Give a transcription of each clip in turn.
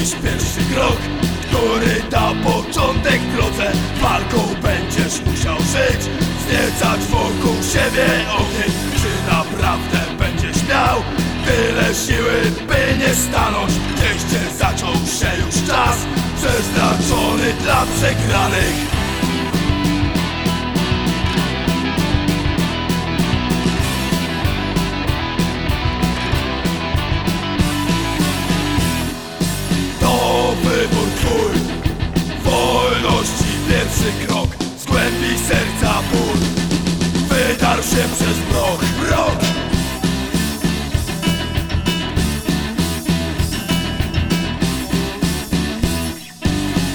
zrobisz pierwszy krok Który da początek drodze Walką będziesz musiał żyć. Zniecać wokół siebie ogień Czy naprawdę będziesz miał Tyle siły, by nie stanąć. Gdzieś zaczął się już czas Przeznaczony dla przegranych Się przez mrok Mrok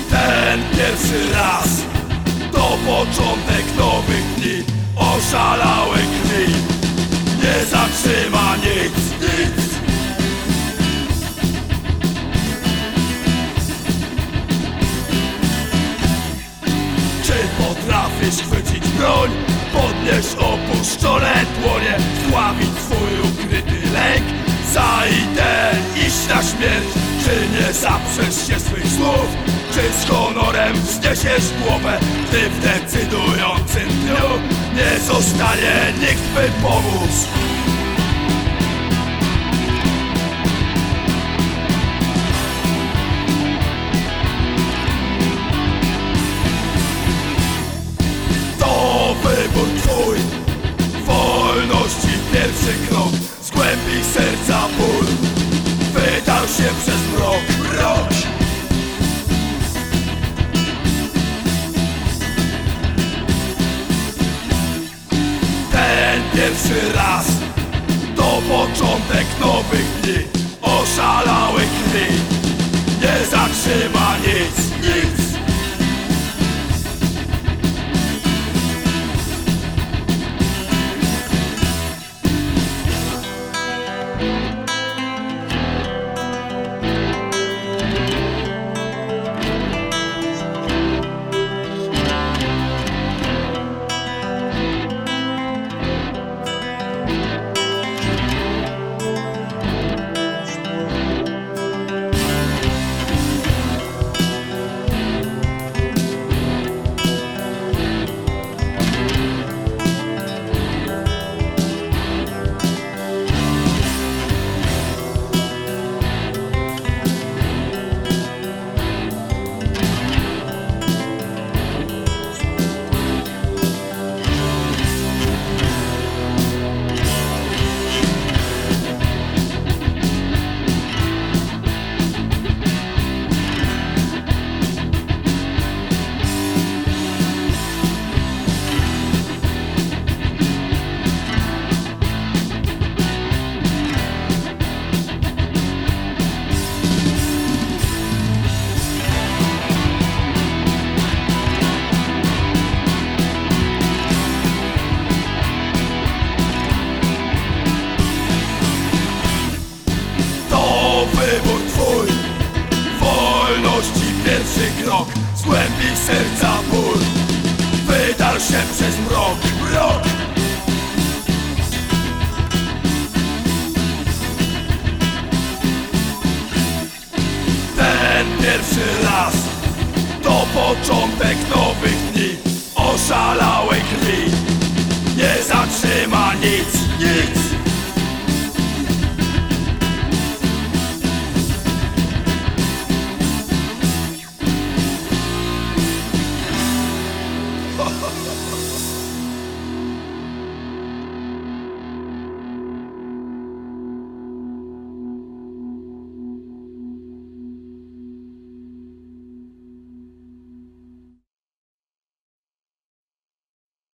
Ten pierwszy raz To początek nowych dni. Oszalałej krwi. Nie zatrzyma nic, nic. Czy potrafisz chwycić broń? Podnieś opuszczone dłonie Sławić swój ukryty lęk Za ideę iść na śmierć Czy nie zaprzesz się swych słów? Czy z honorem wzniesiesz głowę? Gdy w decydującym dniu Nie zostanie nikt by pomóc pierwszy raz To początek nowych dni pierwszy krok Z głębi serca ból. Wydarł się przez mrok Mrok. Ten pierwszy raz To początek nowych dni. Oszalałe